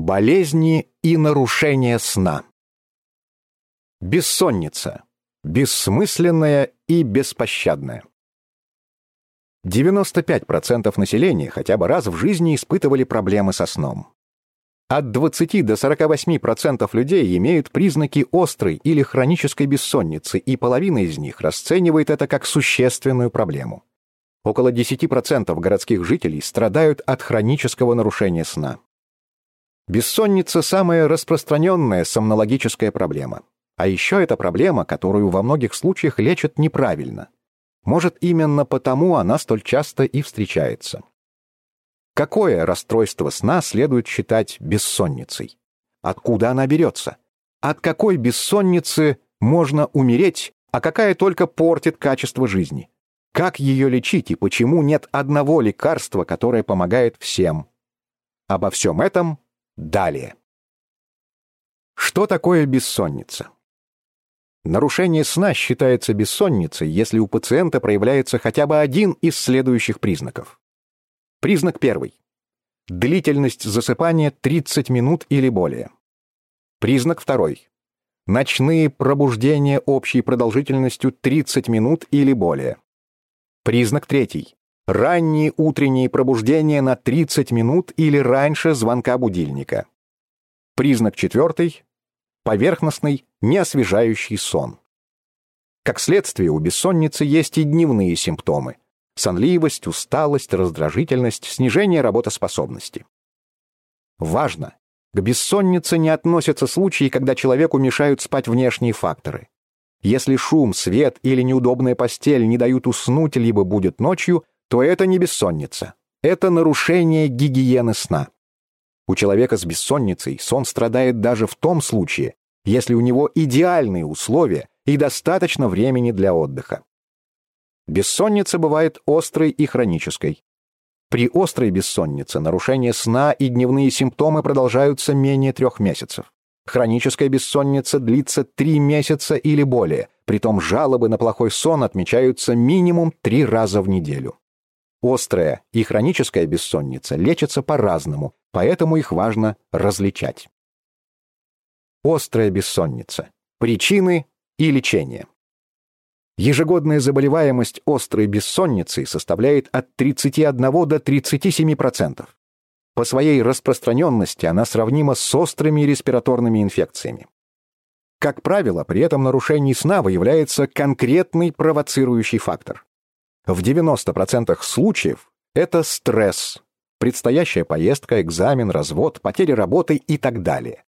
Болезни и нарушения сна. Бессонница. Бессмысленная и беспощадная. 95% населения хотя бы раз в жизни испытывали проблемы со сном. От 20 до 48% людей имеют признаки острой или хронической бессонницы, и половина из них расценивает это как существенную проблему. Около 10% городских жителей страдают от хронического нарушения сна. Бессонница – самая распространенная сомнологическая проблема. А еще это проблема, которую во многих случаях лечат неправильно. Может, именно потому она столь часто и встречается. Какое расстройство сна следует считать бессонницей? Откуда она берется? От какой бессонницы можно умереть, а какая только портит качество жизни? Как ее лечить и почему нет одного лекарства, которое помогает всем? Обо всем этом далее. Что такое бессонница? Нарушение сна считается бессонницей, если у пациента проявляется хотя бы один из следующих признаков. Признак первый. Длительность засыпания 30 минут или более. Признак второй. Ночные пробуждения общей продолжительностью 30 минут или более. Признак третий. Ранние утренние пробуждения на 30 минут или раньше звонка будильника. Признак четвертый. Поверхностный, неосвежающий сон. Как следствие, у бессонницы есть и дневные симптомы – сонливость, усталость, раздражительность, снижение работоспособности. Важно! К бессоннице не относятся случаи, когда человеку мешают спать внешние факторы. Если шум, свет или неудобная постель не дают уснуть, либо будет ночью, то это не бессонница. Это нарушение гигиены сна. У человека с бессонницей сон страдает даже в том случае, если у него идеальные условия и достаточно времени для отдыха. Бессонница бывает острой и хронической. При острой бессоннице нарушение сна и дневные симптомы продолжаются менее трех месяцев. Хроническая бессонница длится три месяца или более, притом жалобы на плохой сон отмечаются минимум три раза в неделю. Острая и хроническая бессонница лечатся по-разному, поэтому их важно различать. Острая бессонница. Причины и лечение. Ежегодная заболеваемость острой бессонницей составляет от 31 до 37%. По своей распространенности она сравнима с острыми респираторными инфекциями. Как правило, при этом нарушении сна выявляется конкретный провоцирующий фактор. В 90% случаев это стресс, предстоящая поездка, экзамен, развод, потеря работы и так далее.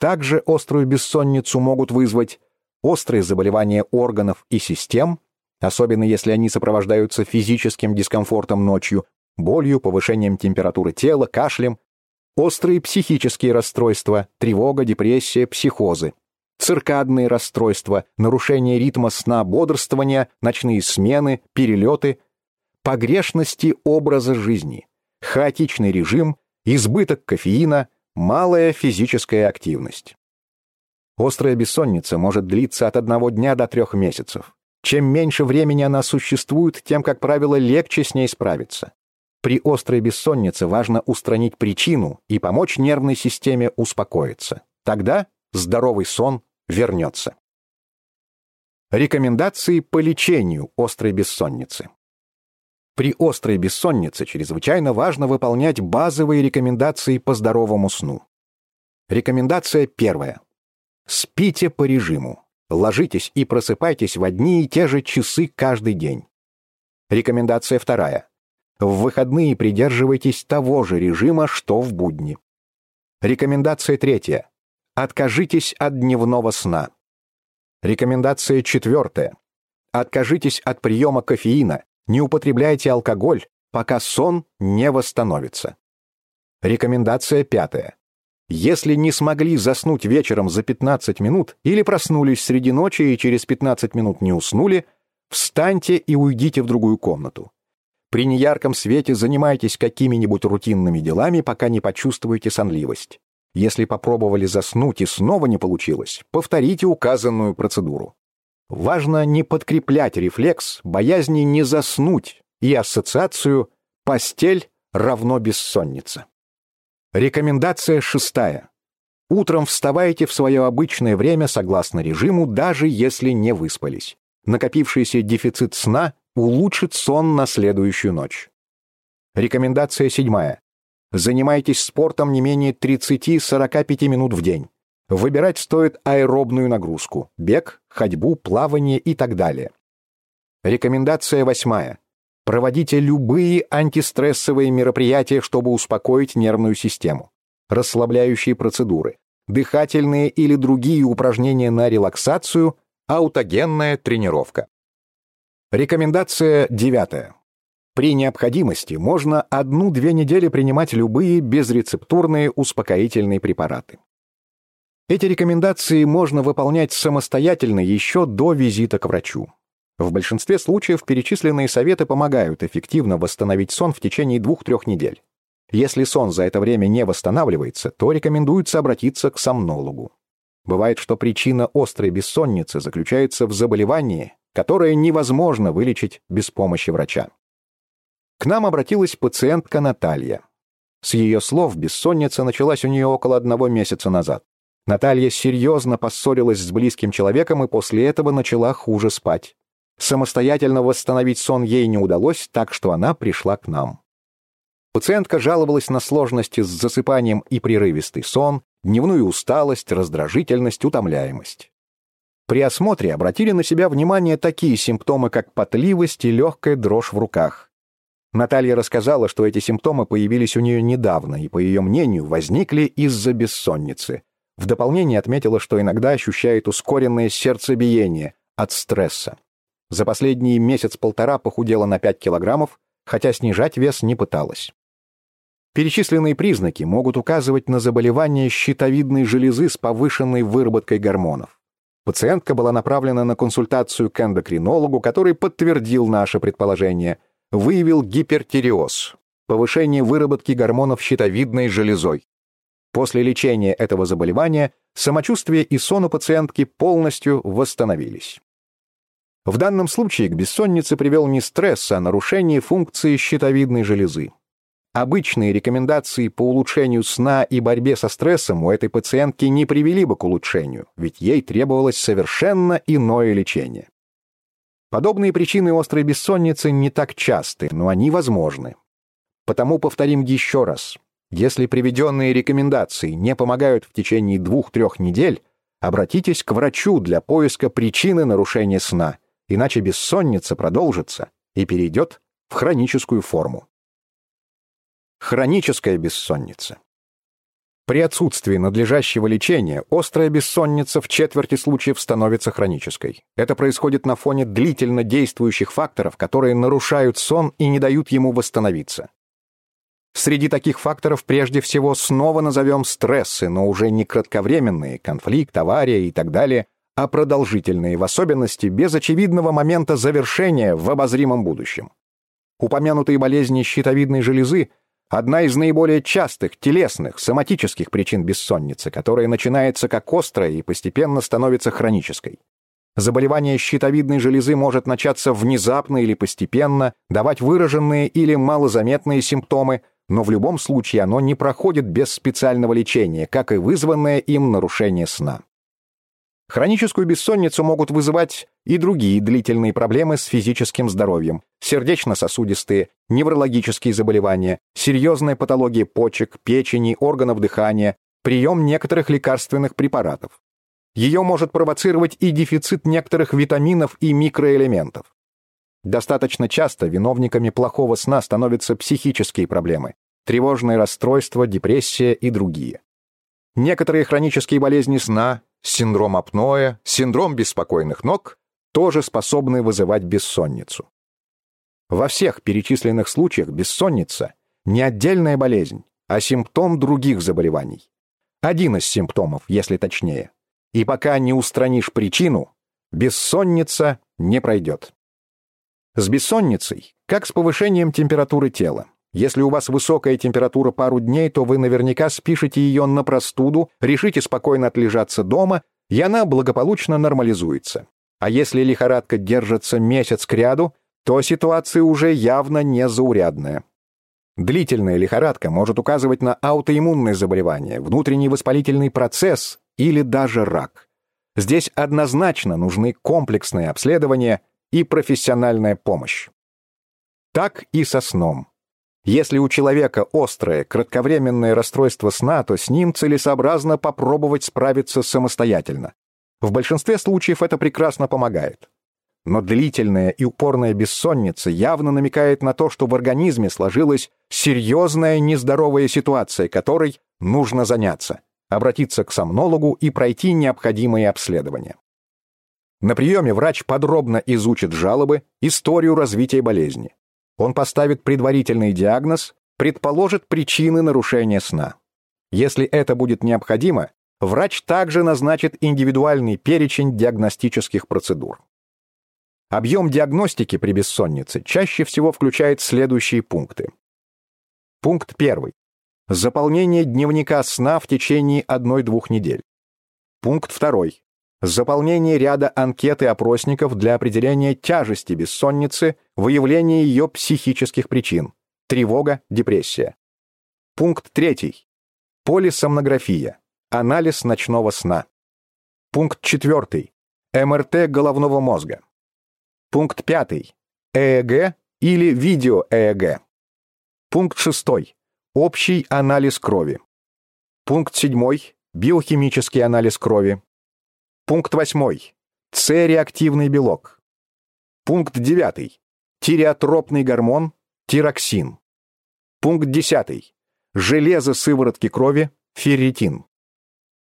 Также острую бессонницу могут вызвать острые заболевания органов и систем, особенно если они сопровождаются физическим дискомфортом ночью, болью, повышением температуры тела, кашлем, острые психические расстройства, тревога, депрессия, психозы, циркадные расстройства, нарушение ритма сна, бодрствования, ночные смены, перелеты, погрешности образа жизни, хаотичный режим, избыток кофеина, малая физическая активность. Острая бессонница может длиться от одного дня до трех месяцев. Чем меньше времени она существует, тем, как правило, легче с ней справиться. При острой бессоннице важно устранить причину и помочь нервной системе успокоиться. Тогда здоровый сон вернется. Рекомендации по лечению острой бессонницы. При острой бессоннице чрезвычайно важно выполнять базовые рекомендации по здоровому сну. Рекомендация первая. Спите по режиму. Ложитесь и просыпайтесь в одни и те же часы каждый день. Рекомендация вторая. В выходные придерживайтесь того же режима, что в будни. Рекомендация третья. Откажитесь от дневного сна. Рекомендация четвертая. Откажитесь от приема кофеина, не употребляйте алкоголь, пока сон не восстановится. Рекомендация пятая. Если не смогли заснуть вечером за 15 минут или проснулись среди ночи и через 15 минут не уснули, встаньте и уйдите в другую комнату. При неярком свете занимайтесь какими-нибудь рутинными делами, пока не почувствуете сонливость. Если попробовали заснуть и снова не получилось, повторите указанную процедуру. Важно не подкреплять рефлекс боязни не заснуть и ассоциацию «постель равно бессонница». Рекомендация шестая. Утром вставайте в свое обычное время согласно режиму, даже если не выспались. Накопившийся дефицит сна улучшит сон на следующую ночь. Рекомендация седьмая. Занимайтесь спортом не менее 30-45 минут в день. Выбирать стоит аэробную нагрузку – бег, ходьбу, плавание и так далее. Рекомендация восьмая. Проводите любые антистрессовые мероприятия, чтобы успокоить нервную систему. Расслабляющие процедуры, дыхательные или другие упражнения на релаксацию, аутогенная тренировка. Рекомендация девятая. При необходимости можно одну-две недели принимать любые безрецептурные успокоительные препараты. Эти рекомендации можно выполнять самостоятельно еще до визита к врачу. В большинстве случаев перечисленные советы помогают эффективно восстановить сон в течение двух-трех недель. Если сон за это время не восстанавливается, то рекомендуется обратиться к сомнологу. Бывает, что причина острой бессонницы заключается в заболевании, которое невозможно вылечить без помощи врача. К нам обратилась пациентка Наталья. С ее слов бессонница началась у нее около одного месяца назад. Наталья серьезно поссорилась с близким человеком и после этого начала хуже спать. Самостоятельно восстановить сон ей не удалось, так что она пришла к нам. Пациентка жаловалась на сложности с засыпанием и прерывистый сон, дневную усталость, раздражительность, утомляемость. При осмотре обратили на себя внимание такие симптомы, как потливость и легкая дрожь в руках. Наталья рассказала, что эти симптомы появились у нее недавно и, по ее мнению, возникли из-за бессонницы. В дополнение отметила, что иногда ощущает ускоренное сердцебиение от стресса. За последний месяц-полтора похудела на 5 килограммов, хотя снижать вес не пыталась. Перечисленные признаки могут указывать на заболевание щитовидной железы с повышенной выработкой гормонов. Пациентка была направлена на консультацию к эндокринологу, который подтвердил наше предположение, выявил гипертиреоз, повышение выработки гормонов щитовидной железой. После лечения этого заболевания самочувствие и сон у пациентки полностью восстановились. В данном случае к бессоннице привел не стресс, а нарушение функции щитовидной железы. Обычные рекомендации по улучшению сна и борьбе со стрессом у этой пациентки не привели бы к улучшению, ведь ей требовалось совершенно иное лечение. Подобные причины острой бессонницы не так часты, но они возможны. Потому повторим еще раз. Если приведенные рекомендации не помогают в течение двух-трех недель, обратитесь к врачу для поиска причины нарушения сна иначе бессонница продолжится и перейдет в хроническую форму. Хроническая бессонница. При отсутствии надлежащего лечения острая бессонница в четверти случаев становится хронической. Это происходит на фоне длительно действующих факторов, которые нарушают сон и не дают ему восстановиться. Среди таких факторов прежде всего снова назовем стрессы, но уже не кратковременные, конфликт, авария и так далее, а продолжительные, в особенности без очевидного момента завершения в обозримом будущем. Упомянутые болезни щитовидной железы – одна из наиболее частых, телесных, соматических причин бессонницы, которая начинается как острая и постепенно становится хронической. Заболевание щитовидной железы может начаться внезапно или постепенно, давать выраженные или малозаметные симптомы, но в любом случае оно не проходит без специального лечения, как и вызванное им нарушение сна. Хроническую бессонницу могут вызывать и другие длительные проблемы с физическим здоровьем, сердечно-сосудистые, неврологические заболевания, серьезные патологии почек, печени, органов дыхания, прием некоторых лекарственных препаратов. Ее может провоцировать и дефицит некоторых витаминов и микроэлементов. Достаточно часто виновниками плохого сна становятся психические проблемы, тревожные расстройства, депрессия и другие. Некоторые хронические болезни сна, синдром апноэ, синдром беспокойных ног тоже способны вызывать бессонницу. Во всех перечисленных случаях бессонница не отдельная болезнь, а симптом других заболеваний. Один из симптомов, если точнее. И пока не устранишь причину, бессонница не пройдет. С бессонницей, как с повышением температуры тела. Если у вас высокая температура пару дней, то вы наверняка спишете ее на простуду, решите спокойно отлежаться дома, и она благополучно нормализуется. А если лихорадка держится месяц кряду, то ситуация уже явно не заурядная. Длительная лихорадка может указывать на аутоиммунное заболевание, внутренний воспалительный процесс или даже рак. Здесь однозначно нужны комплексные обследования и профессиональная помощь. Так и со сном. Если у человека острое, кратковременное расстройство сна, то с ним целесообразно попробовать справиться самостоятельно. В большинстве случаев это прекрасно помогает. Но длительная и упорная бессонница явно намекает на то, что в организме сложилась серьезная нездоровая ситуация, которой нужно заняться, обратиться к сомнологу и пройти необходимые обследования. На приеме врач подробно изучит жалобы, историю развития болезни. Он поставит предварительный диагноз, предположит причины нарушения сна. Если это будет необходимо, врач также назначит индивидуальный перечень диагностических процедур. Объем диагностики при бессоннице чаще всего включает следующие пункты. Пункт 1. Заполнение дневника сна в течение 1-2 недель. Пункт 2. Заполнение ряда анкет и опросников для определения тяжести бессонницы, выявления ее психических причин. Тревога, депрессия. Пункт 3. Полисомнография. Анализ ночного сна. Пункт 4. МРТ головного мозга. Пункт 5. ЭЭГ или видео-ЭЭГ. Пункт 6. Общий анализ крови. Пункт 7. Биохимический анализ крови. Пункт 8. С-реактивный белок. Пункт 9. Тиреотропный гормон, тироксин. Пункт 10. Железо сыворотки крови, ферритин.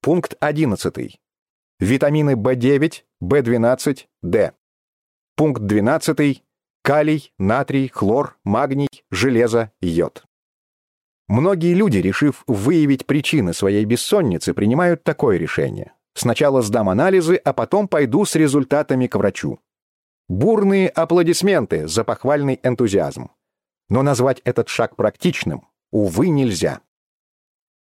Пункт 11. Витамины В9, В12, D. Пункт 12. Калий, натрий, хлор, магний, железо, йод. Многие люди, решив выявить причины своей бессонницы, принимают такое решение. Сначала сдам анализы, а потом пойду с результатами к врачу. Бурные аплодисменты за похвальный энтузиазм. Но назвать этот шаг практичным, увы, нельзя.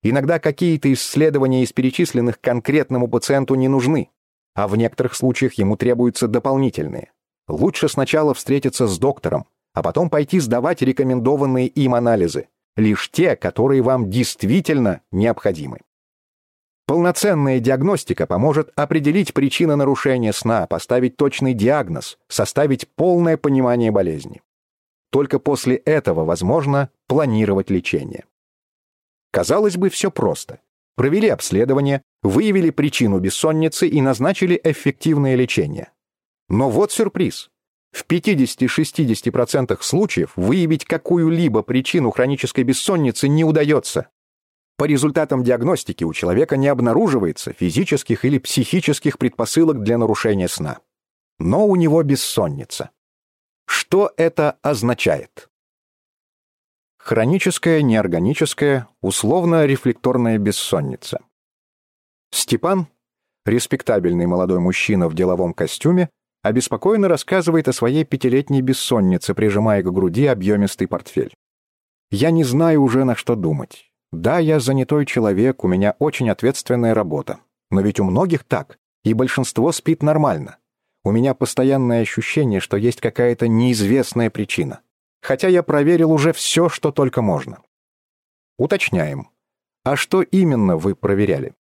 Иногда какие-то исследования из перечисленных конкретному пациенту не нужны, а в некоторых случаях ему требуются дополнительные. Лучше сначала встретиться с доктором, а потом пойти сдавать рекомендованные им анализы, лишь те, которые вам действительно необходимы. Полноценная диагностика поможет определить причины нарушения сна, поставить точный диагноз, составить полное понимание болезни. Только после этого возможно планировать лечение. Казалось бы, все просто. Провели обследование, выявили причину бессонницы и назначили эффективное лечение. Но вот сюрприз. В 50-60% случаев выявить какую-либо причину хронической бессонницы не удается. По результатам диагностики у человека не обнаруживается физических или психических предпосылок для нарушения сна. Но у него бессонница. Что это означает? Хроническая, неорганическая, условно-рефлекторная бессонница. Степан, респектабельный молодой мужчина в деловом костюме, обеспокоенно рассказывает о своей пятилетней бессоннице, прижимая к груди объемистый портфель. «Я не знаю уже, на что думать. Да, я занятой человек, у меня очень ответственная работа. Но ведь у многих так, и большинство спит нормально. У меня постоянное ощущение, что есть какая-то неизвестная причина. Хотя я проверил уже все, что только можно. Уточняем. А что именно вы проверяли?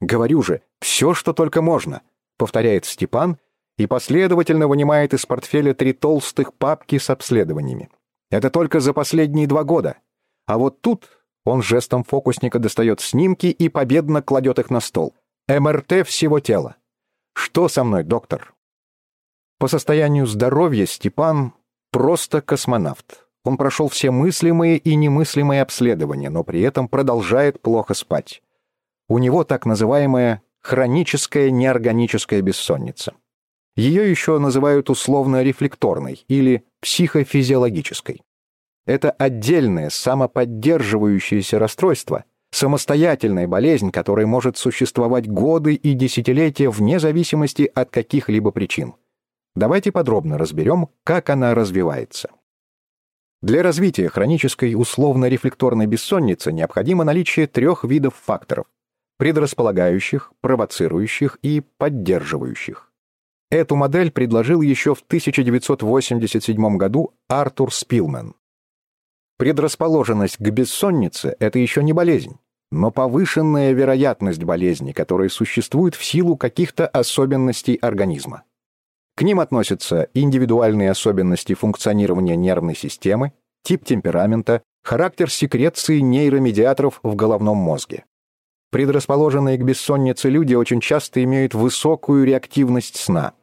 Говорю же, все, что только можно, повторяет Степан и последовательно вынимает из портфеля три толстых папки с обследованиями. Это только за последние два года. А вот тут он жестом фокусника достает снимки и победно кладет их на стол. МРТ всего тела. Что со мной, доктор? По состоянию здоровья Степан просто космонавт. Он прошел все мыслимые и немыслимые обследования, но при этом продолжает плохо спать. У него так называемая хроническая неорганическая бессонница. Ее еще называют условно рефлекторной или психофизиологической. Это отдельное самоподдерживающееся расстройство, самостоятельная болезнь, которая может существовать годы и десятилетия вне зависимости от каких-либо причин. Давайте подробно разберем, как она развивается. Для развития хронической условно-рефлекторной бессонницы необходимо наличие трех видов факторов – предрасполагающих, провоцирующих и поддерживающих. Эту модель предложил еще в 1987 году Артур Спилман. Предрасположенность к бессоннице – это еще не болезнь, но повышенная вероятность болезни, которая существует в силу каких-то особенностей организма. К ним относятся индивидуальные особенности функционирования нервной системы, тип темперамента, характер секреции нейромедиаторов в головном мозге. Предрасположенные к бессоннице люди очень часто имеют высокую реактивность сна.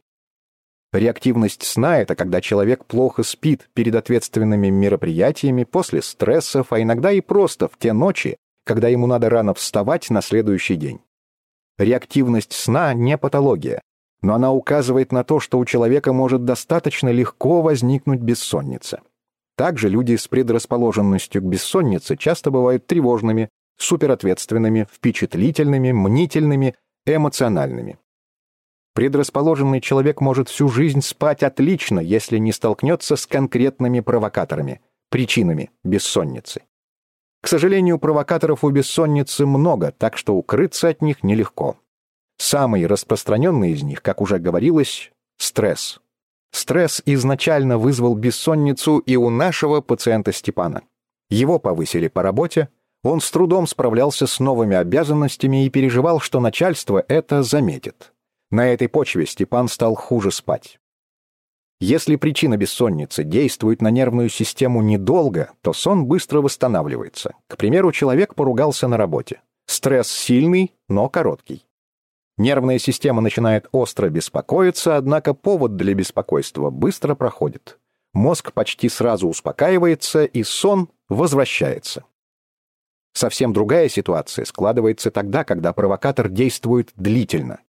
Реактивность сна – это когда человек плохо спит перед ответственными мероприятиями, после стрессов, а иногда и просто в те ночи, когда ему надо рано вставать на следующий день. Реактивность сна не патология, но она указывает на то, что у человека может достаточно легко возникнуть бессонница. Также люди с предрасположенностью к бессоннице часто бывают тревожными, суперответственными, впечатлительными, мнительными, эмоциональными. Предрасположенный человек может всю жизнь спать отлично, если не столкнется с конкретными провокаторами, причинами бессонницы. К сожалению, провокаторов у бессонницы много, так что укрыться от них нелегко. Самый распространенный из них, как уже говорилось, стресс. Стресс изначально вызвал бессонницу и у нашего пациента Степана. Его повысили по работе, он с трудом справлялся с новыми обязанностями и переживал, что начальство это заметит. На этой почве Степан стал хуже спать. Если причина бессонницы действует на нервную систему недолго, то сон быстро восстанавливается. К примеру, человек поругался на работе. Стресс сильный, но короткий. Нервная система начинает остро беспокоиться, однако повод для беспокойства быстро проходит. Мозг почти сразу успокаивается, и сон возвращается. Совсем другая ситуация складывается тогда, когда провокатор действует длительно.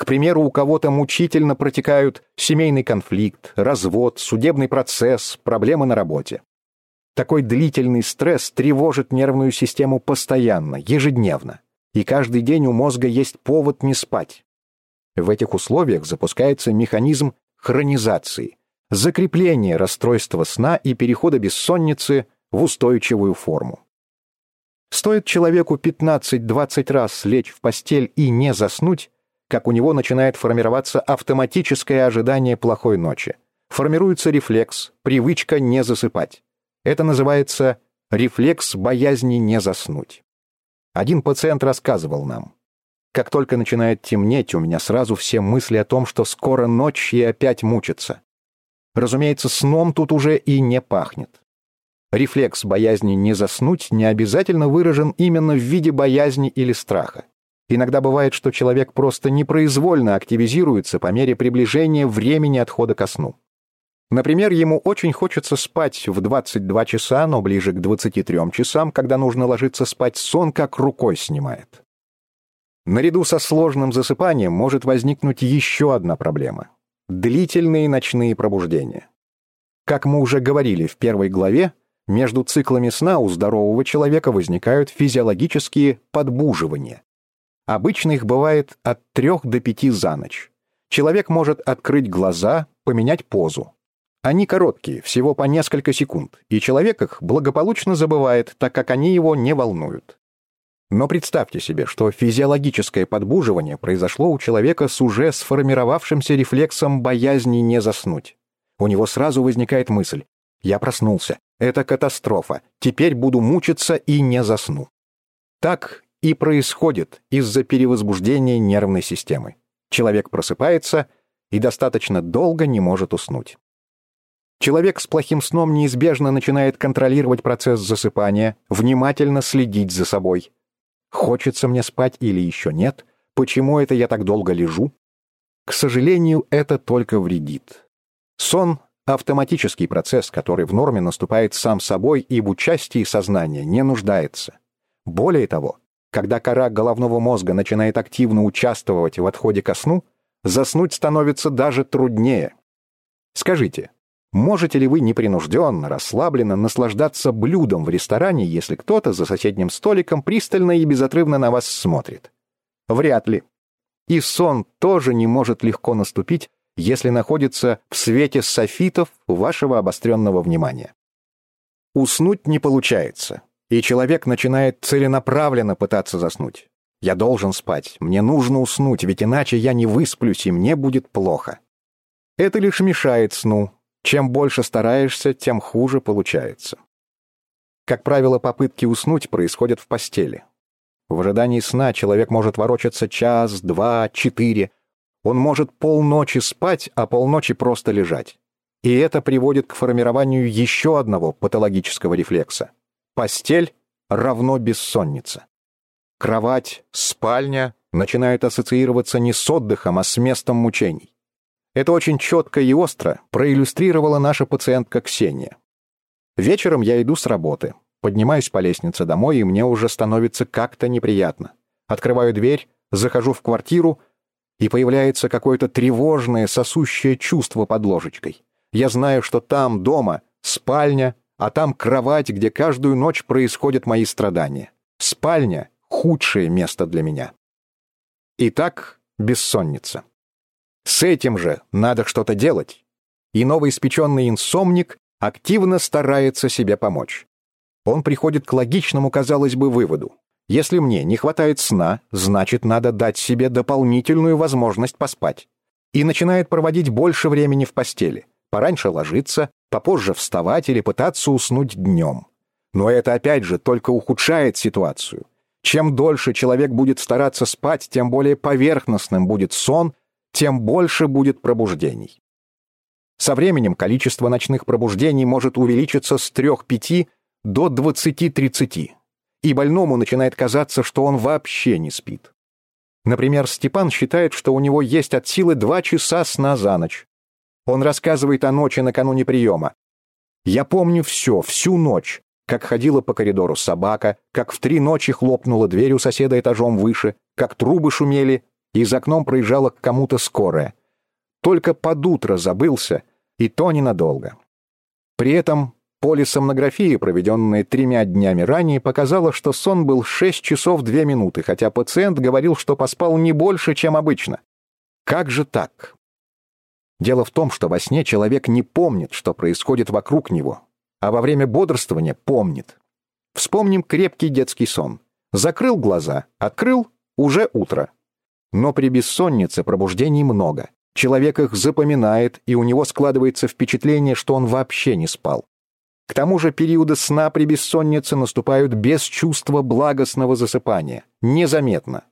К примеру, у кого-то мучительно протекают семейный конфликт, развод, судебный процесс, проблемы на работе. Такой длительный стресс тревожит нервную систему постоянно, ежедневно. И каждый день у мозга есть повод не спать. В этих условиях запускается механизм хронизации, закрепления расстройства сна и перехода бессонницы в устойчивую форму. Стоит человеку 15-20 раз лечь в постель и не заснуть, как у него начинает формироваться автоматическое ожидание плохой ночи. Формируется рефлекс, привычка не засыпать. Это называется рефлекс боязни не заснуть. Один пациент рассказывал нам. Как только начинает темнеть, у меня сразу все мысли о том, что скоро ночь и опять мучиться. Разумеется, сном тут уже и не пахнет. Рефлекс боязни не заснуть не обязательно выражен именно в виде боязни или страха. Иногда бывает, что человек просто непроизвольно активизируется по мере приближения времени отхода ко сну. Например, ему очень хочется спать в 22 часа, но ближе к 23 часам, когда нужно ложиться спать, сон как рукой снимает. Наряду со сложным засыпанием может возникнуть еще одна проблема – длительные ночные пробуждения. Как мы уже говорили в первой главе, между циклами сна у здорового человека возникают физиологические подбуживания, Обычно их бывает от трех до пяти за ночь. Человек может открыть глаза, поменять позу. Они короткие, всего по несколько секунд, и человек их благополучно забывает, так как они его не волнуют. Но представьте себе, что физиологическое подбуживание произошло у человека с уже сформировавшимся рефлексом боязни не заснуть. У него сразу возникает мысль «Я проснулся, это катастрофа, теперь буду мучиться и не засну». Так и происходит из-за перевозбуждения нервной системы. Человек просыпается и достаточно долго не может уснуть. Человек с плохим сном неизбежно начинает контролировать процесс засыпания, внимательно следить за собой. Хочется мне спать или еще нет? Почему это я так долго лежу? К сожалению, это только вредит. Сон — автоматический процесс, который в норме наступает сам собой и в участии сознания не нуждается. Более того, когда кора головного мозга начинает активно участвовать в отходе ко сну, заснуть становится даже труднее. Скажите, можете ли вы непринужденно, расслабленно наслаждаться блюдом в ресторане, если кто-то за соседним столиком пристально и безотрывно на вас смотрит? Вряд ли. И сон тоже не может легко наступить, если находится в свете софитов вашего обостренного внимания. Уснуть не получается, и человек начинает целенаправленно пытаться заснуть. Я должен спать, мне нужно уснуть, ведь иначе я не высплюсь, и мне будет плохо. Это лишь мешает сну. Чем больше стараешься, тем хуже получается. Как правило, попытки уснуть происходят в постели. В ожидании сна человек может ворочаться час, два, четыре. Он может полночи спать, а полночи просто лежать. И это приводит к формированию еще одного патологического рефлекса. Постель равно бессонница. Кровать, спальня начинают ассоциироваться не с отдыхом, а с местом мучений. Это очень четко и остро проиллюстрировала наша пациентка Ксения. Вечером я иду с работы. Поднимаюсь по лестнице домой, и мне уже становится как-то неприятно. Открываю дверь, захожу в квартиру, и появляется какое-то тревожное, сосущее чувство под ложечкой. Я знаю, что там, дома, спальня, а там кровать, где каждую ночь происходят мои страдания. Спальня — худшее место для меня. Итак, бессонница. С этим же надо что-то делать. И новоиспеченный инсомник активно старается себе помочь. Он приходит к логичному, казалось бы, выводу. Если мне не хватает сна, значит, надо дать себе дополнительную возможность поспать. И начинает проводить больше времени в постели. Пораньше ложиться, попозже вставать или пытаться уснуть днем. Но это опять же только ухудшает ситуацию. Чем дольше человек будет стараться спать, тем более поверхностным будет сон, тем больше будет пробуждений. Со временем количество ночных пробуждений может увеличиться с 3-5 до 20-30, и больному начинает казаться, что он вообще не спит. Например, Степан считает, что у него есть от силы 2 часа сна за ночь. Он рассказывает о ночи накануне приема. «Я помню все, всю ночь, как ходила по коридору собака, как в три ночи хлопнула дверь у соседа этажом выше, как трубы шумели, и за окном проезжала к кому-то скорая. Только под утро забылся, и то ненадолго. При этом полисомнография, проведенная тремя днями ранее, показала, что сон был 6 часов 2 минуты, хотя пациент говорил, что поспал не больше, чем обычно. Как же так? Дело в том, что во сне человек не помнит, что происходит вокруг него, а во время бодрствования помнит. Вспомним крепкий детский сон. Закрыл глаза, открыл — уже утро. Но при бессоннице пробуждений много. Человек их запоминает, и у него складывается впечатление, что он вообще не спал. К тому же периоды сна при бессоннице наступают без чувства благостного засыпания, незаметно.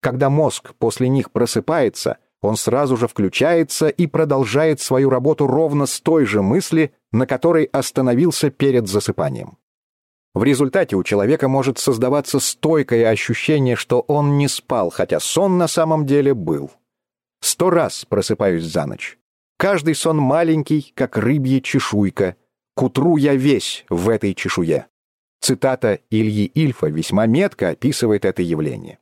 Когда мозг после них просыпается, он сразу же включается и продолжает свою работу ровно с той же мысли, на которой остановился перед засыпанием. В результате у человека может создаваться стойкое ощущение, что он не спал, хотя сон на самом деле был. Сто раз просыпаюсь за ночь. Каждый сон маленький, как рыбья чешуйка. К утру я весь в этой чешуе. Цитата Ильи Ильфа весьма метко описывает это явление.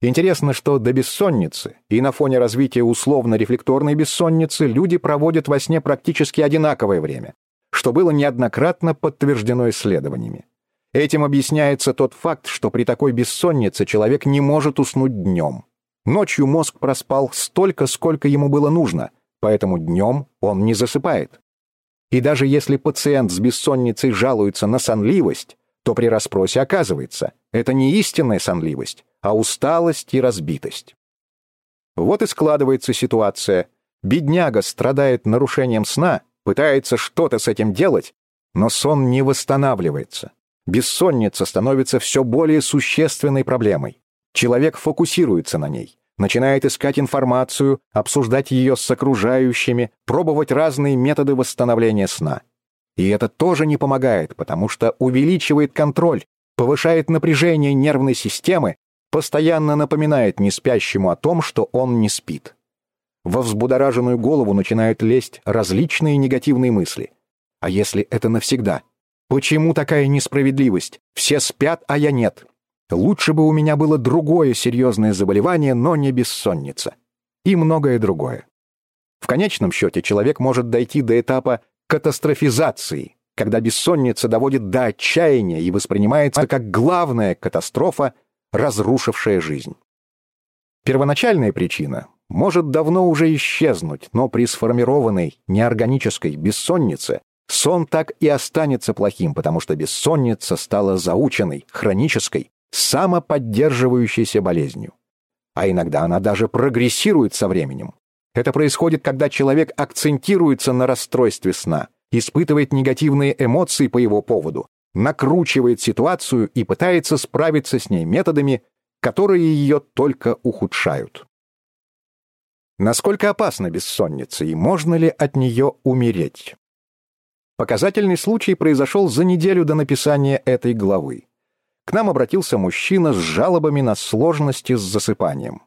Интересно, что до бессонницы и на фоне развития условно-рефлекторной бессонницы люди проводят во сне практически одинаковое время, что было неоднократно подтверждено исследованиями. Этим объясняется тот факт, что при такой бессоннице человек не может уснуть днем. Ночью мозг проспал столько, сколько ему было нужно, поэтому днем он не засыпает. И даже если пациент с бессонницей жалуется на сонливость, то при расспросе оказывается, это не истинная сонливость, а усталость и разбитость. Вот и складывается ситуация. Бедняга страдает нарушением сна, пытается что-то с этим делать, но сон не восстанавливается. Бессонница становится все более существенной проблемой. Человек фокусируется на ней, начинает искать информацию, обсуждать ее с окружающими, пробовать разные методы восстановления сна. И это тоже не помогает, потому что увеличивает контроль, повышает напряжение нервной системы, постоянно напоминает неспящему о том, что он не спит. Во взбудораженную голову начинают лезть различные негативные мысли. А если это навсегда? Почему такая несправедливость? Все спят, а я нет. Лучше бы у меня было другое серьезное заболевание, но не бессонница. И многое другое. В конечном счете человек может дойти до этапа катастрофизации, когда бессонница доводит до отчаяния и воспринимается как главная катастрофа, разрушившая жизнь. Первоначальная причина может давно уже исчезнуть, но при сформированной неорганической бессоннице сон так и останется плохим, потому что бессонница стала заученной, хронической, самоподдерживающейся болезнью. А иногда она даже прогрессирует со временем. Это происходит, когда человек акцентируется на расстройстве сна, испытывает негативные эмоции по его поводу, накручивает ситуацию и пытается справиться с ней методами, которые ее только ухудшают. Насколько опасна бессонница и можно ли от нее умереть? Показательный случай произошел за неделю до написания этой главы. К нам обратился мужчина с жалобами на сложности с засыпанием.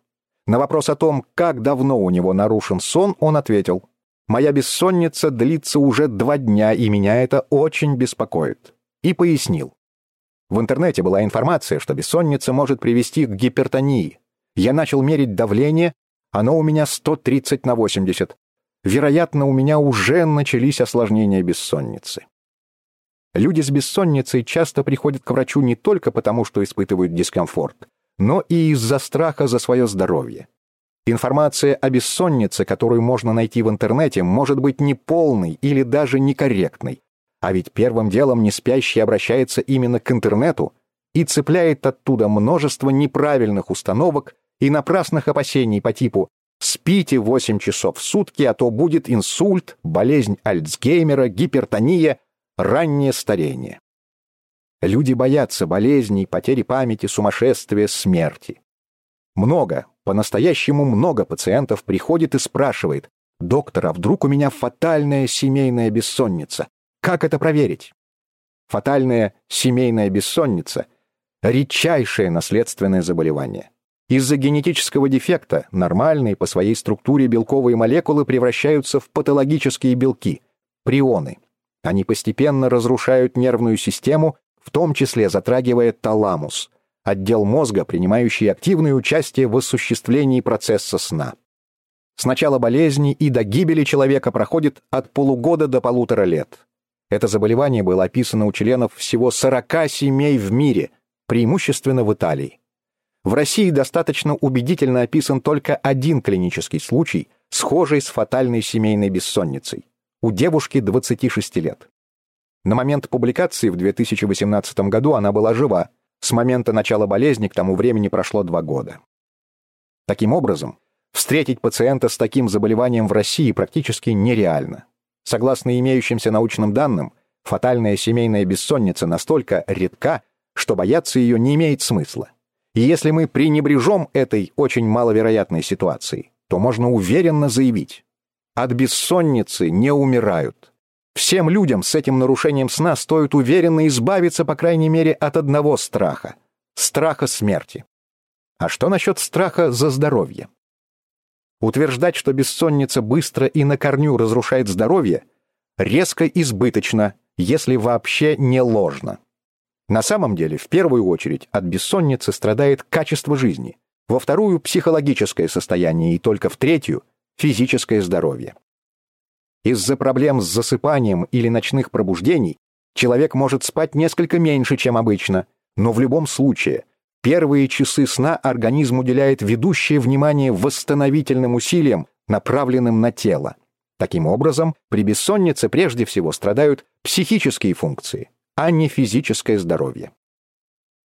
На вопрос о том, как давно у него нарушен сон, он ответил, «Моя бессонница длится уже два дня, и меня это очень беспокоит». И пояснил. В интернете была информация, что бессонница может привести к гипертонии. Я начал мерить давление, оно у меня 130 на 80. Вероятно, у меня уже начались осложнения бессонницы. Люди с бессонницей часто приходят к врачу не только потому, что испытывают дискомфорт, но и из-за страха за свое здоровье. Информация о бессоннице, которую можно найти в интернете, может быть неполной или даже некорректной. А ведь первым делом не спящий обращается именно к интернету и цепляет оттуда множество неправильных установок и напрасных опасений по типу «спите 8 часов в сутки, а то будет инсульт, болезнь Альцгеймера, гипертония, раннее старение». Люди боятся болезней, потери памяти, сумасшествия, смерти. Много, по-настоящему много пациентов приходит и спрашивает, «Доктор, а вдруг у меня фатальная семейная бессонница? Как это проверить?» Фатальная семейная бессонница – редчайшее наследственное заболевание. Из-за генетического дефекта нормальные по своей структуре белковые молекулы превращаются в патологические белки – прионы. Они постепенно разрушают нервную систему, в том числе затрагивая таламус – отдел мозга, принимающий активное участие в осуществлении процесса сна. С начала болезни и до гибели человека проходит от полугода до полутора лет. Это заболевание было описано у членов всего 40 семей в мире, преимущественно в Италии. В России достаточно убедительно описан только один клинический случай, схожий с фатальной семейной бессонницей. У девушки 26 лет. На момент публикации в 2018 году она была жива. С момента начала болезни к тому времени прошло два года. Таким образом, встретить пациента с таким заболеванием в России практически нереально. Согласно имеющимся научным данным, фатальная семейная бессонница настолько редка, что бояться ее не имеет смысла. И если мы пренебрежем этой очень маловероятной ситуацией, то можно уверенно заявить, от бессонницы не умирают. Всем людям с этим нарушением сна стоит уверенно избавиться, по крайней мере, от одного страха – страха смерти. А что насчет страха за здоровье? Утверждать, что бессонница быстро и на корню разрушает здоровье, резко избыточно, если вообще не ложно. На самом деле, в первую очередь, от бессонницы страдает качество жизни, во вторую – психологическое состояние и только в третью – физическое здоровье. Из-за проблем с засыпанием или ночных пробуждений человек может спать несколько меньше, чем обычно, но в любом случае первые часы сна организм уделяет ведущее внимание восстановительным усилиям, направленным на тело. Таким образом, при бессоннице прежде всего страдают психические функции – а не физическое здоровье.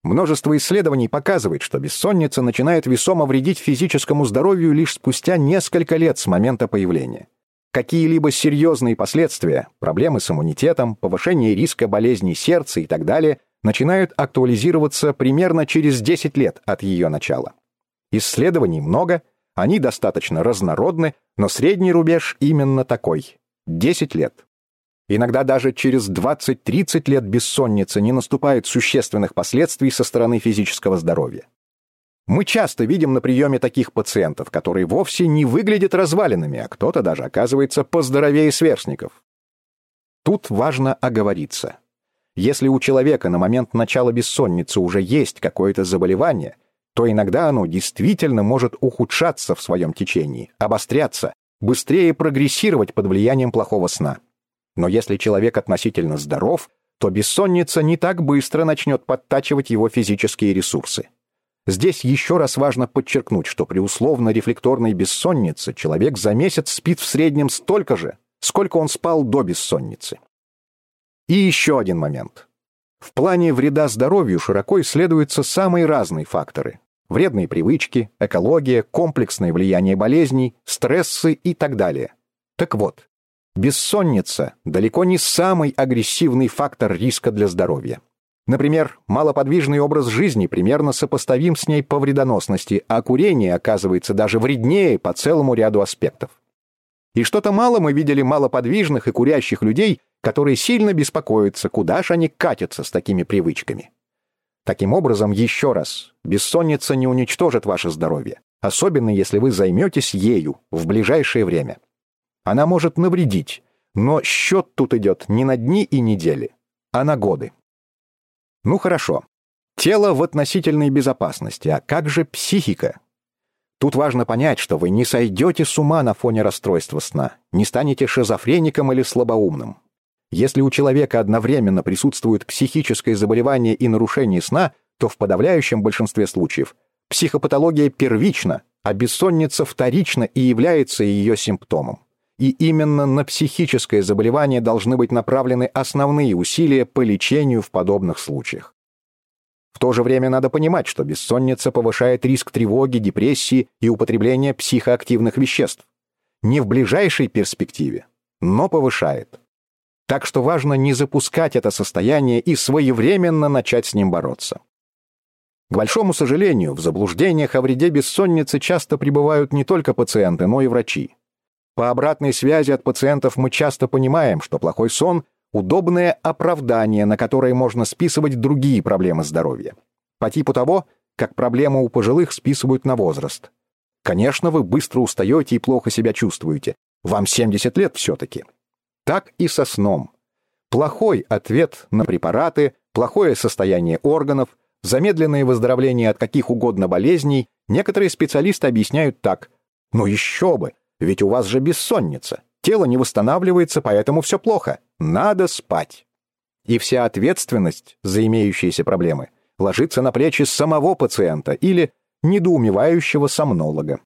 Множество исследований показывает, что бессонница начинает весомо вредить физическому здоровью лишь спустя несколько лет с момента появления. Какие-либо серьезные последствия, проблемы с иммунитетом, повышение риска болезней сердца и так далее, начинают актуализироваться примерно через 10 лет от ее начала. Исследований много, они достаточно разнородны, но средний рубеж именно такой – 10 лет. Иногда даже через 20-30 лет бессонницы не наступает существенных последствий со стороны физического здоровья. Мы часто видим на приеме таких пациентов, которые вовсе не выглядят развалинами, а кто-то даже оказывается поздоровее сверстников. Тут важно оговориться. Если у человека на момент начала бессонницы уже есть какое-то заболевание, то иногда оно действительно может ухудшаться в своем течении, обостряться, быстрее прогрессировать под влиянием плохого сна. Но если человек относительно здоров, то бессонница не так быстро начнет подтачивать его физические ресурсы. Здесь еще раз важно подчеркнуть, что при условно-рефлекторной бессоннице человек за месяц спит в среднем столько же, сколько он спал до бессонницы. И еще один момент. В плане вреда здоровью широко исследуются самые разные факторы. Вредные привычки, экология, комплексное влияние болезней, стрессы и так далее. Так вот, Бессонница – далеко не самый агрессивный фактор риска для здоровья. Например, малоподвижный образ жизни примерно сопоставим с ней по вредоносности, а курение оказывается даже вреднее по целому ряду аспектов. И что-то мало мы видели малоподвижных и курящих людей, которые сильно беспокоятся, куда же они катятся с такими привычками. Таким образом, еще раз, бессонница не уничтожит ваше здоровье, особенно если вы займетесь ею в ближайшее время. Она может навредить, но счет тут идет не на дни и недели, а на годы. Ну хорошо. Тело в относительной безопасности, а как же психика? Тут важно понять, что вы не сойдете с ума на фоне расстройства сна, не станете шизофреником или слабоумным. Если у человека одновременно присутствует психическое заболевание и нарушение сна, то в подавляющем большинстве случаев психопатология первична, а бессонница вторична и является ее симптомом. И именно на психическое заболевание должны быть направлены основные усилия по лечению в подобных случаях. В то же время надо понимать, что бессонница повышает риск тревоги, депрессии и употребления психоактивных веществ. Не в ближайшей перспективе, но повышает. Так что важно не запускать это состояние и своевременно начать с ним бороться. К большому сожалению, в заблуждениях о вреде бессонницы часто пребывают не только пациенты, но и врачи. По обратной связи от пациентов мы часто понимаем, что плохой сон – удобное оправдание, на которое можно списывать другие проблемы здоровья. По типу того, как проблемы у пожилых списывают на возраст. Конечно, вы быстро устаете и плохо себя чувствуете. Вам 70 лет все-таки. Так и со сном. Плохой ответ на препараты, плохое состояние органов, замедленное выздоровление от каких угодно болезней некоторые специалисты объясняют так. Ну еще бы, ведь у вас же бессонница. Тело не восстанавливается, поэтому все плохо. Надо спать. И вся ответственность за имеющиеся проблемы ложится на плечи самого пациента или недоумевающего сомнолога.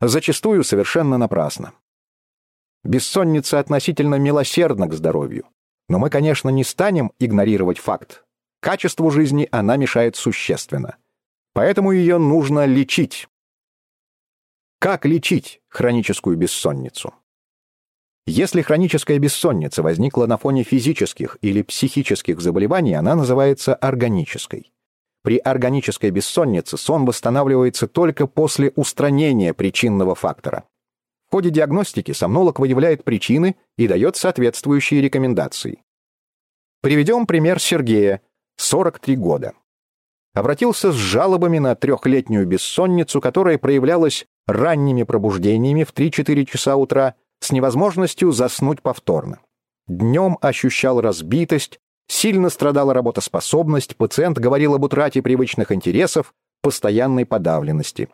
Зачастую совершенно напрасно. Бессонница относительно милосердна к здоровью. Но мы, конечно, не станем игнорировать факт. Качеству жизни она мешает существенно. Поэтому ее нужно лечить. Как лечить хроническую бессонницу? Если хроническая бессонница возникла на фоне физических или психических заболеваний, она называется органической. При органической бессоннице сон восстанавливается только после устранения причинного фактора. В ходе диагностики сомнолог выявляет причины и дает соответствующие рекомендации. Приведем пример Сергея, 43 года. Обратился с жалобами на трехлетнюю бессонницу, которая проявлялась ранними пробуждениями в 3-4 часа утра с невозможностью заснуть повторно. Днем ощущал разбитость, сильно страдала работоспособность, пациент говорил об утрате привычных интересов, постоянной подавленности.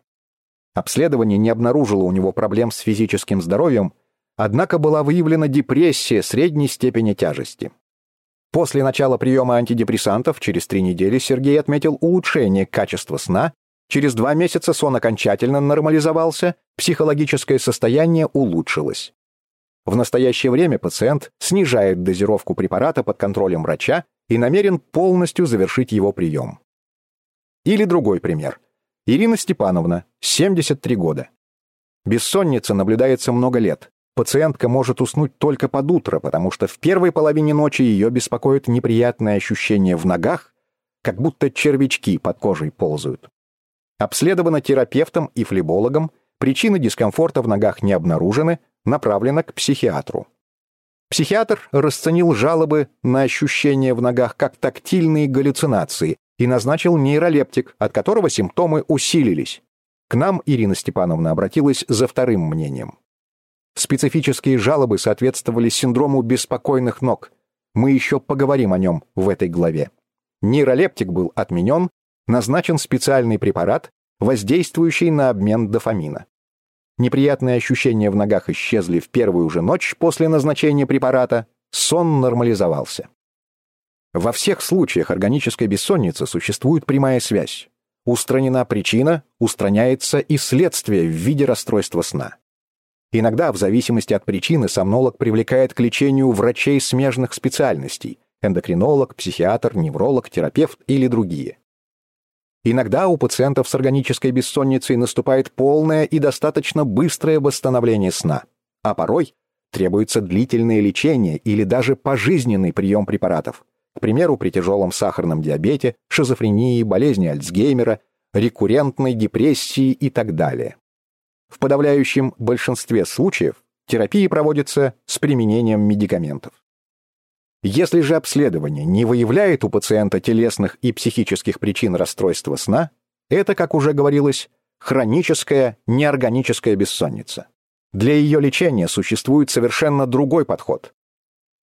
Обследование не обнаружило у него проблем с физическим здоровьем, однако была выявлена депрессия средней степени тяжести. После начала приема антидепрессантов через три недели Сергей отметил улучшение качества сна Через два месяца сон окончательно нормализовался, психологическое состояние улучшилось. В настоящее время пациент снижает дозировку препарата под контролем врача и намерен полностью завершить его прием. Или другой пример. Ирина Степановна, 73 года. Бессонница наблюдается много лет. Пациентка может уснуть только под утро, потому что в первой половине ночи ее беспокоит неприятное ощущение в ногах, как будто червячки под кожей ползают. Обследована терапевтом и флебологом, причины дискомфорта в ногах не обнаружены, направлена к психиатру. Психиатр расценил жалобы на ощущения в ногах как тактильные галлюцинации и назначил нейролептик, от которого симптомы усилились. К нам Ирина Степановна обратилась за вторым мнением. Специфические жалобы соответствовали синдрому беспокойных ног. Мы еще поговорим о нем в этой главе. Нейролептик был отменен, назначен специальный препарат, воздействующий на обмен дофамина. Неприятные ощущения в ногах исчезли в первую же ночь после назначения препарата, сон нормализовался. Во всех случаях органической бессонницы существует прямая связь. Устранена причина, устраняется и следствие в виде расстройства сна. Иногда, в зависимости от причины, сомнолог привлекает к лечению врачей смежных специальностей – эндокринолог, психиатр, невролог, терапевт или другие. Иногда у пациентов с органической бессонницей наступает полное и достаточно быстрое восстановление сна, а порой требуется длительное лечение или даже пожизненный прием препаратов, к примеру, при тяжелом сахарном диабете, шизофрении, болезни Альцгеймера, рекуррентной депрессии и так далее. В подавляющем большинстве случаев терапия проводится с применением медикаментов. Если же обследование не выявляет у пациента телесных и психических причин расстройства сна, это, как уже говорилось, хроническая неорганическая бессонница. Для ее лечения существует совершенно другой подход.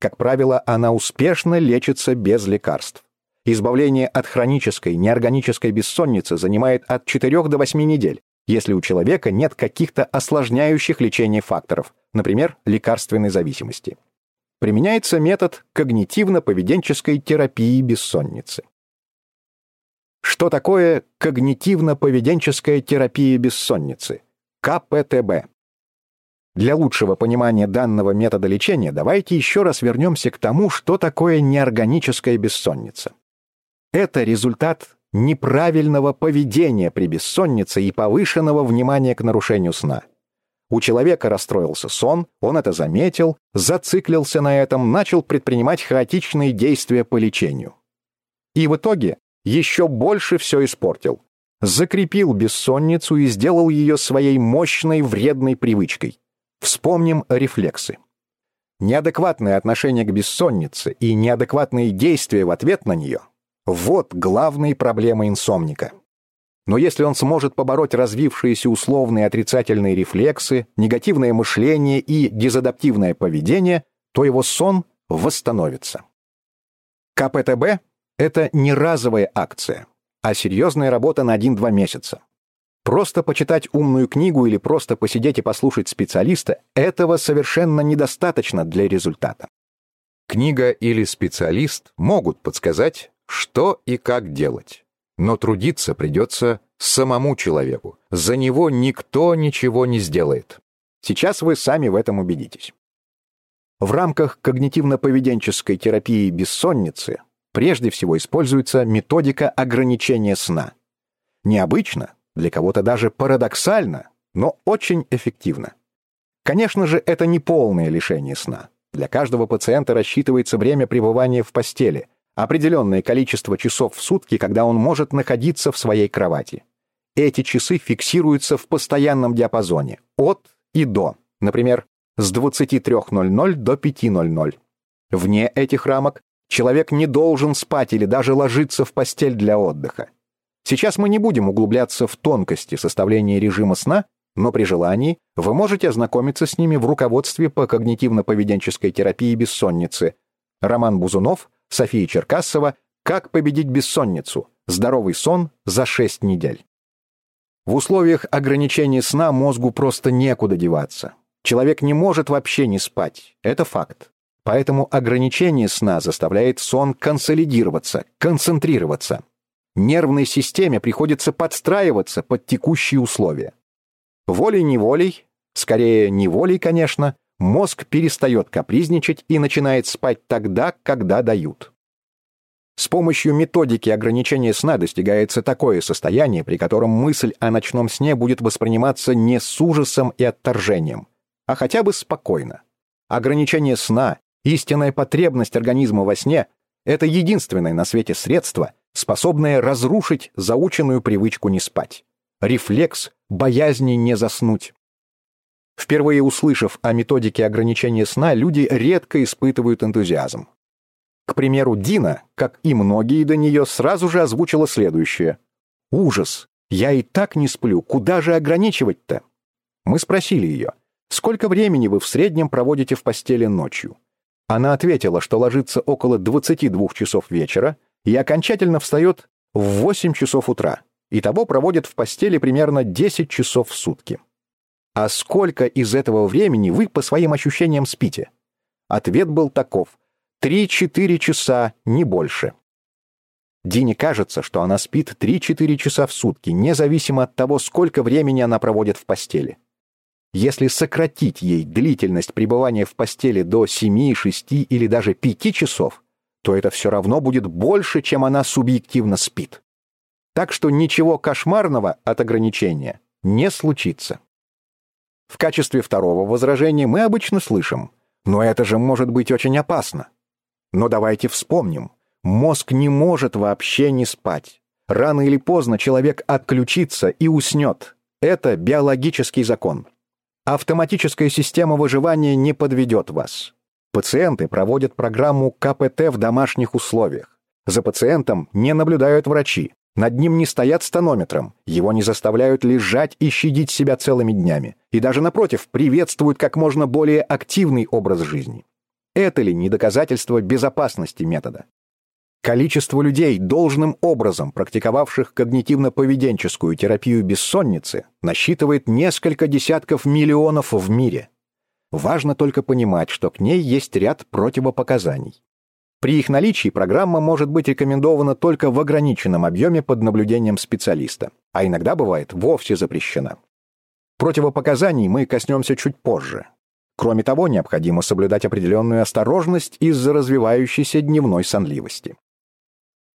Как правило, она успешно лечится без лекарств. Избавление от хронической неорганической бессонницы занимает от 4 до 8 недель, если у человека нет каких-то осложняющих лечение факторов, например, лекарственной зависимости. Применяется метод когнитивно-поведенческой терапии бессонницы. Что такое когнитивно-поведенческая терапия бессонницы? КПТБ. Для лучшего понимания данного метода лечения давайте еще раз вернемся к тому, что такое неорганическая бессонница. Это результат неправильного поведения при бессоннице и повышенного внимания к нарушению сна. У человека расстроился сон, он это заметил, зациклился на этом, начал предпринимать хаотичные действия по лечению. И в итоге еще больше все испортил. Закрепил бессонницу и сделал ее своей мощной вредной привычкой. Вспомним рефлексы. Неадекватное отношение к бессоннице и неадекватные действия в ответ на нее – вот главные проблемы инсомника. Но если он сможет побороть развившиеся условные отрицательные рефлексы, негативное мышление и дезадаптивное поведение, то его сон восстановится. КПТБ – это не разовая акция, а серьезная работа на 1-2 месяца. Просто почитать умную книгу или просто посидеть и послушать специалиста – этого совершенно недостаточно для результата. Книга или специалист могут подсказать, что и как делать. Но трудиться придется самому человеку. За него никто ничего не сделает. Сейчас вы сами в этом убедитесь. В рамках когнитивно-поведенческой терапии бессонницы прежде всего используется методика ограничения сна. Необычно, для кого-то даже парадоксально, но очень эффективно. Конечно же, это не полное лишение сна. Для каждого пациента рассчитывается время пребывания в постели, определенное количество часов в сутки, когда он может находиться в своей кровати. Эти часы фиксируются в постоянном диапазоне, от и до, например, с 23.00 до 5.00. Вне этих рамок человек не должен спать или даже ложиться в постель для отдыха. Сейчас мы не будем углубляться в тонкости составления режима сна, но при желании вы можете ознакомиться с ними в руководстве по когнитивно-поведенческой терапии бессонницы. Роман Бузунов, София Черкасова «Как победить бессонницу. Здоровый сон за 6 недель». В условиях ограничения сна мозгу просто некуда деваться. Человек не может вообще не спать. Это факт. Поэтому ограничение сна заставляет сон консолидироваться, концентрироваться нервной системе приходится подстраиваться под текущие условия. Волей-неволей, скорее неволей, конечно, мозг перестает капризничать и начинает спать тогда, когда дают. С помощью методики ограничения сна достигается такое состояние, при котором мысль о ночном сне будет восприниматься не с ужасом и отторжением, а хотя бы спокойно. Ограничение сна, истинная потребность организма во сне – это единственное на свете средство – способное разрушить заученную привычку не спать. Рефлекс боязни не заснуть. Впервые услышав о методике ограничения сна, люди редко испытывают энтузиазм. К примеру, Дина, как и многие до нее, сразу же озвучила следующее. «Ужас! Я и так не сплю, куда же ограничивать-то?» Мы спросили ее, «Сколько времени вы в среднем проводите в постели ночью?» Она ответила, что ложится около 22 часов вечера, и окончательно встает в 8 часов утра. и того проводит в постели примерно 10 часов в сутки. А сколько из этого времени вы по своим ощущениям спите? Ответ был таков. 3-4 часа, не больше. Дине кажется, что она спит 3-4 часа в сутки, независимо от того, сколько времени она проводит в постели. Если сократить ей длительность пребывания в постели до 7, 6 или даже 5 часов, то это все равно будет больше, чем она субъективно спит. Так что ничего кошмарного от ограничения не случится. В качестве второго возражения мы обычно слышим, но это же может быть очень опасно. Но давайте вспомним, Мозг не может вообще не спать. Рано или поздно человек отключится и уснет. Это биологический закон. Автоматическая система выживания не подведет вас. Пациенты проводят программу КПТ в домашних условиях. За пациентом не наблюдают врачи. Над ним не стоят с тонометром, его не заставляют лежать и щадить себя целыми днями, и даже, напротив, приветствуют как можно более активный образ жизни. Это ли не доказательство безопасности метода? Количество людей, должным образом практиковавших когнитивно-поведенческую терапию бессонницы, насчитывает несколько десятков миллионов в мире. Важно только понимать, что к ней есть ряд противопоказаний. При их наличии программа может быть рекомендована только в ограниченном объеме под наблюдением специалиста, а иногда бывает вовсе запрещена. Противопоказаний мы коснемся чуть позже. Кроме того, необходимо соблюдать определенную осторожность из-за развивающейся дневной сонливости.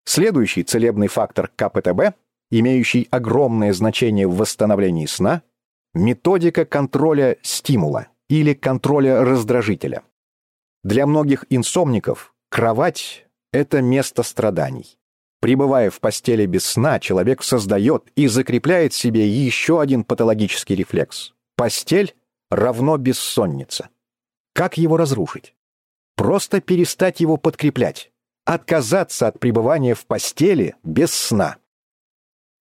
Следующий целебный фактор КПТБ, имеющий огромное значение в восстановлении сна, методика контроля стимула или контроля раздражителя. Для многих инсомников Кровать — это место страданий. Прибывая в постели без сна, человек создает и закрепляет себе еще один патологический рефлекс. Постель равно бессонница. Как его разрушить? Просто перестать его подкреплять. Отказаться от пребывания в постели без сна.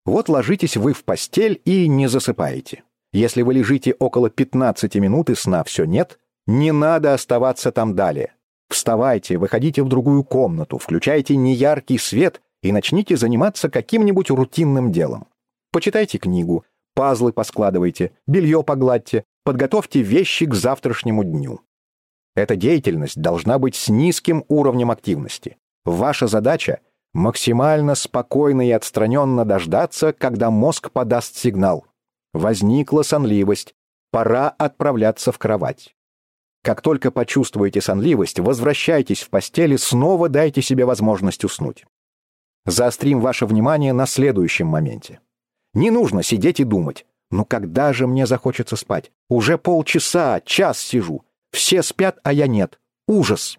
Вот ложитесь вы в постель и не засыпаете. Если вы лежите около 15 минут и сна все нет, не надо оставаться там далее. Вставайте, выходите в другую комнату, включайте неяркий свет и начните заниматься каким-нибудь рутинным делом. Почитайте книгу, пазлы поскладывайте, белье погладьте, подготовьте вещи к завтрашнему дню. Эта деятельность должна быть с низким уровнем активности. Ваша задача — максимально спокойно и отстраненно дождаться, когда мозг подаст сигнал. Возникла сонливость, пора отправляться в кровать. Как только почувствуете сонливость, возвращайтесь в постель и снова дайте себе возможность уснуть. Заострим ваше внимание на следующем моменте. Не нужно сидеть и думать. Ну когда же мне захочется спать? Уже полчаса, час сижу. Все спят, а я нет. Ужас!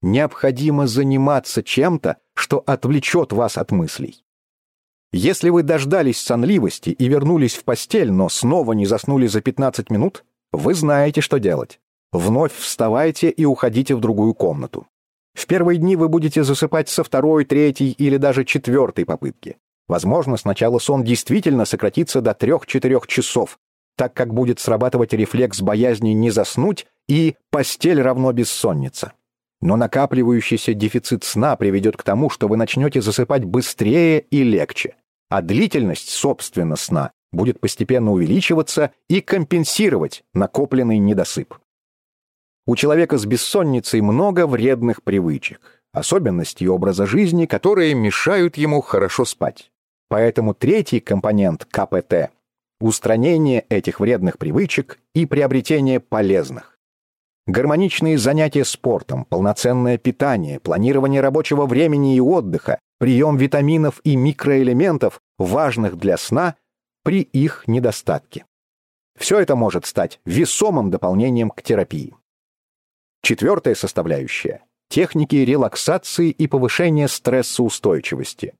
Необходимо заниматься чем-то, что отвлечет вас от мыслей. Если вы дождались сонливости и вернулись в постель, но снова не заснули за 15 минут, вы знаете, что делать. Вновь вставайте и уходите в другую комнату. В первые дни вы будете засыпать со второй, третьей или даже четвертой попытки. Возможно, сначала сон действительно сократится до 3-4 часов, так как будет срабатывать рефлекс боязни не заснуть и постель равно бессонница. Но накапливающийся дефицит сна приведет к тому, что вы начнете засыпать быстрее и легче, а длительность, собственно, сна будет постепенно увеличиваться и компенсировать накопленный недосып. У человека с бессонницей много вредных привычек, особенностей образа жизни, которые мешают ему хорошо спать. Поэтому третий компонент КПТ – устранение этих вредных привычек и приобретение полезных. Гармоничные занятия спортом, полноценное питание, планирование рабочего времени и отдыха, прием витаминов и микроэлементов, важных для сна, при их недостатке. Все это может стать весомым дополнением к терапии. Четвертая составляющая — техники релаксации и повышения стрессоустойчивости.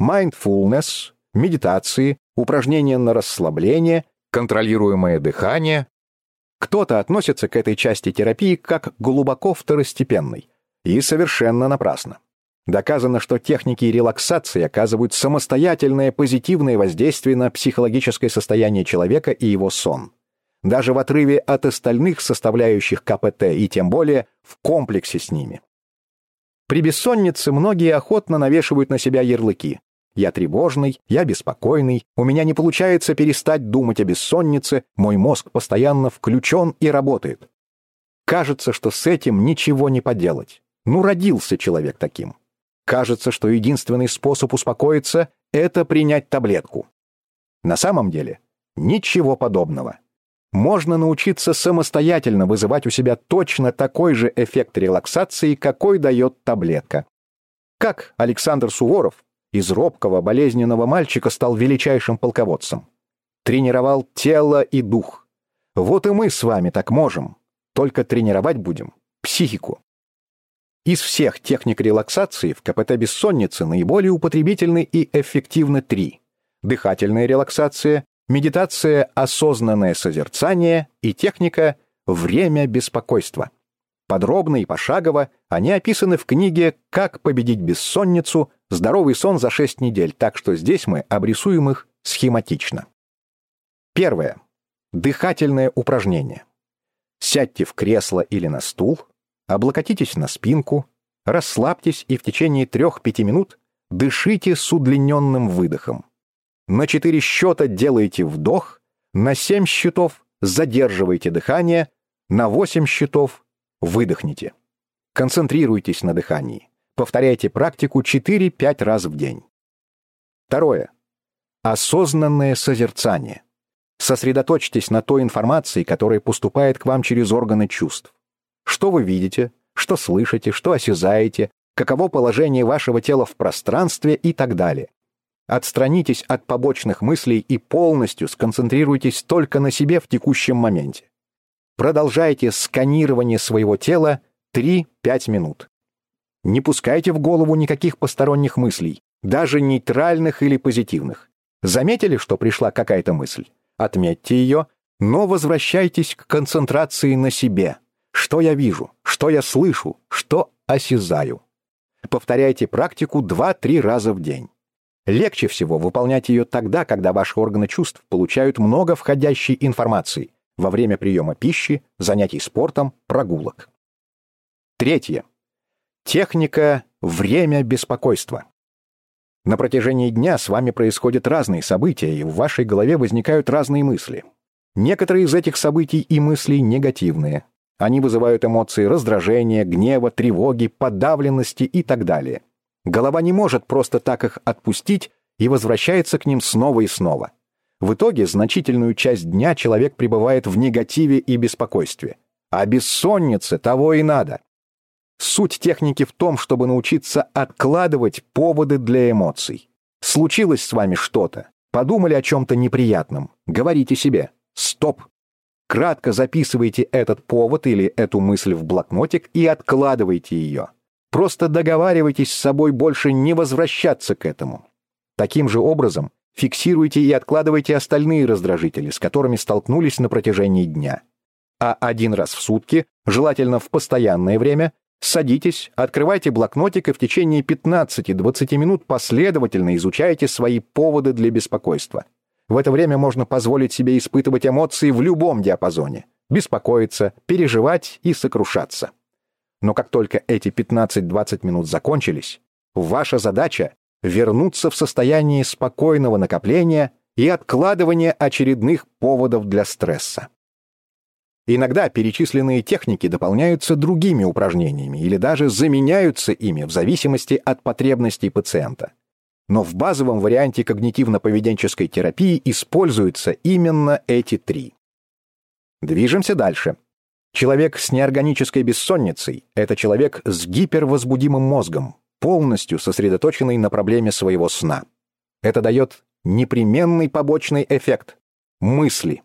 Mindfulness, медитации, упражнения на расслабление, контролируемое дыхание. Кто-то относится к этой части терапии как глубоко второстепенной. И совершенно напрасно. Доказано, что техники релаксации оказывают самостоятельное позитивное воздействие на психологическое состояние человека и его сон даже в отрыве от остальных составляющих КПТ и тем более в комплексе с ними. При бессоннице многие охотно навешивают на себя ярлыки. Я тревожный, я беспокойный, у меня не получается перестать думать о бессоннице, мой мозг постоянно включен и работает. Кажется, что с этим ничего не поделать. Ну, родился человек таким. Кажется, что единственный способ успокоиться — это принять таблетку. На самом деле, ничего подобного можно научиться самостоятельно вызывать у себя точно такой же эффект релаксации, какой дает таблетка. Как Александр Суворов из робкого болезненного мальчика стал величайшим полководцем. Тренировал тело и дух. Вот и мы с вами так можем, только тренировать будем психику. Из всех техник релаксации в КПТ бессонницы наиболее употребительны и эффективны три. Дыхательная релаксация, медитация «Осознанное созерцание» и техника «Время беспокойства». Подробно и пошагово они описаны в книге «Как победить бессонницу. Здоровый сон за 6 недель», так что здесь мы обрисуем их схематично. Первое. Дыхательное упражнение. Сядьте в кресло или на стул, облокотитесь на спинку, расслабьтесь и в течение 3-5 минут дышите с удлиненным выдохом. На 4 счета делайте вдох, на 7 счетов задерживайте дыхание, на 8 счетов выдохните. Концентрируйтесь на дыхании. Повторяйте практику 4-5 раз в день. Второе. Осознанное созерцание. Сосредоточьтесь на той информации, которая поступает к вам через органы чувств. Что вы видите, что слышите, что осязаете, каково положение вашего тела в пространстве и так далее. Отстранитесь от побочных мыслей и полностью сконцентрируйтесь только на себе в текущем моменте. Продолжайте сканирование своего тела 3-5 минут. Не пускайте в голову никаких посторонних мыслей, даже нейтральных или позитивных. Заметили, что пришла какая-то мысль? Отметьте ее, но возвращайтесь к концентрации на себе. Что я вижу, что я слышу, что осязаю. Повторяйте практику 2-3 раза в день. Легче всего выполнять ее тогда, когда ваши органы чувств получают много входящей информации во время приема пищи, занятий спортом, прогулок. Третье. Техника «время беспокойства». На протяжении дня с вами происходят разные события, и в вашей голове возникают разные мысли. Некоторые из этих событий и мыслей негативные, они вызывают эмоции раздражения, гнева, тревоги, подавленности и так далее. Голова не может просто так их отпустить и возвращается к ним снова и снова. В итоге значительную часть дня человек пребывает в негативе и беспокойстве. А бессоннице того и надо. Суть техники в том, чтобы научиться откладывать поводы для эмоций. Случилось с вами что-то, подумали о чем-то неприятном, говорите себе «стоп», Кратко записывайте этот повод или эту мысль в блокнотик и откладывайте ее. Просто договаривайтесь с собой больше не возвращаться к этому. Таким же образом фиксируйте и откладывайте остальные раздражители, с которыми столкнулись на протяжении дня. А один раз в сутки, желательно в постоянное время, садитесь, открывайте блокнотик и в течение 15-20 минут последовательно изучайте свои поводы для беспокойства. В это время можно позволить себе испытывать эмоции в любом диапазоне, беспокоиться, переживать и сокрушаться. Но как только эти 15-20 минут закончились, ваша задача — вернуться в состояние спокойного накопления и откладывания очередных поводов для стресса. Иногда перечисленные техники дополняются другими упражнениями или даже заменяются ими в зависимости от потребностей пациента но в базовом варианте когнитивно-поведенческой терапии используются именно эти три. Движемся дальше. Человек с неорганической бессонницей – это человек с гипервозбудимым мозгом, полностью сосредоточенный на проблеме своего сна. Это дает непременный побочный эффект – мысли.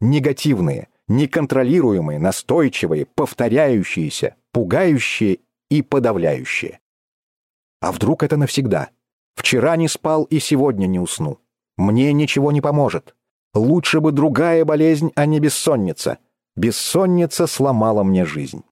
Негативные, неконтролируемые, настойчивые, повторяющиеся, пугающие и подавляющие. А вдруг это навсегда? Вчера не спал и сегодня не усну. Мне ничего не поможет. Лучше бы другая болезнь, а не бессонница. Бессонница сломала мне жизнь.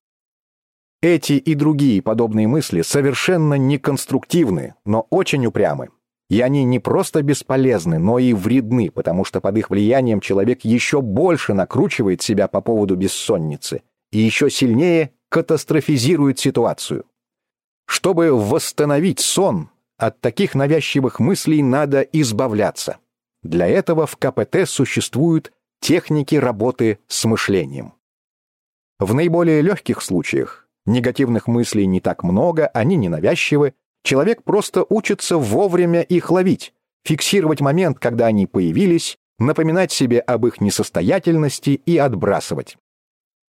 Эти и другие подобные мысли совершенно неконструктивны, но очень упрямы. И они не просто бесполезны, но и вредны, потому что под их влиянием человек еще больше накручивает себя по поводу бессонницы и еще сильнее катастрофизирует ситуацию. Чтобы восстановить сон, от таких навязчивых мыслей надо избавляться. Для этого в КПТ существуют техники работы с мышлением. В наиболее легких случаях негативных мыслей не так много, они не навязчивы, человек просто учится вовремя их ловить, фиксировать момент, когда они появились, напоминать себе об их несостоятельности и отбрасывать.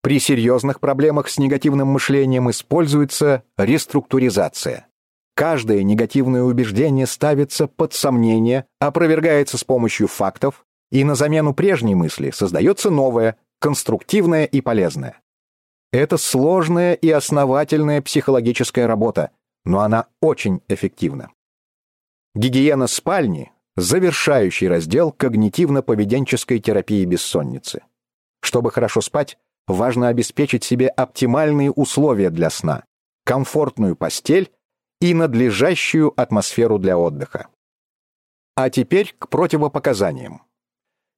При серьезных проблемах с негативным мышлением используется реструктуризация. Каждое негативное убеждение ставится под сомнение, опровергается с помощью фактов, и на замену прежней мысли создается новое, конструктивное и полезное. Это сложная и основательная психологическая работа, но она очень эффективна. Гигиена спальни – завершающий раздел когнитивно-поведенческой терапии бессонницы. Чтобы хорошо спать, важно обеспечить себе оптимальные условия для сна, комфортную постель и надлежащую атмосферу для отдыха. А теперь к противопоказаниям.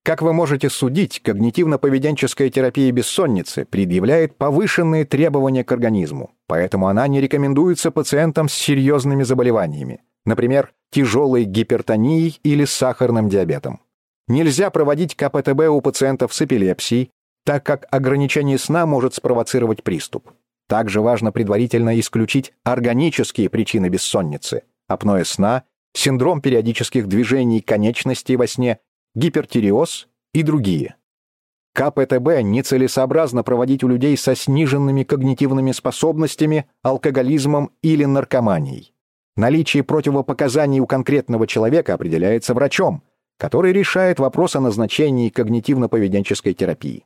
Как вы можете судить, когнитивно-поведенческая терапия бессонницы предъявляет повышенные требования к организму, поэтому она не рекомендуется пациентам с серьезными заболеваниями, например, тяжелой гипертонией или сахарным диабетом. Нельзя проводить КПТБ у пациентов с эпилепсией, так как ограничение сна может спровоцировать приступ. Также важно предварительно исключить органические причины бессонницы, апноэ сна, синдром периодических движений конечностей во сне, гипертиреоз и другие. КПТБ нецелесообразно проводить у людей со сниженными когнитивными способностями, алкоголизмом или наркоманией. Наличие противопоказаний у конкретного человека определяется врачом, который решает вопрос о назначении когнитивно-поведенческой терапии.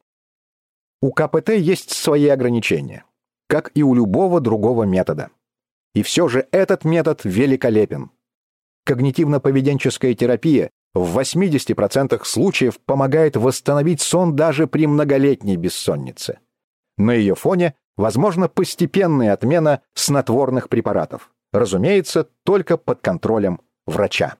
У КПТ есть свои ограничения, как и у любого другого метода. И все же этот метод великолепен. Когнитивно-поведенческая терапия в 80% случаев помогает восстановить сон даже при многолетней бессоннице. На ее фоне возможна постепенная отмена снотворных препаратов разумеется, только под контролем врача.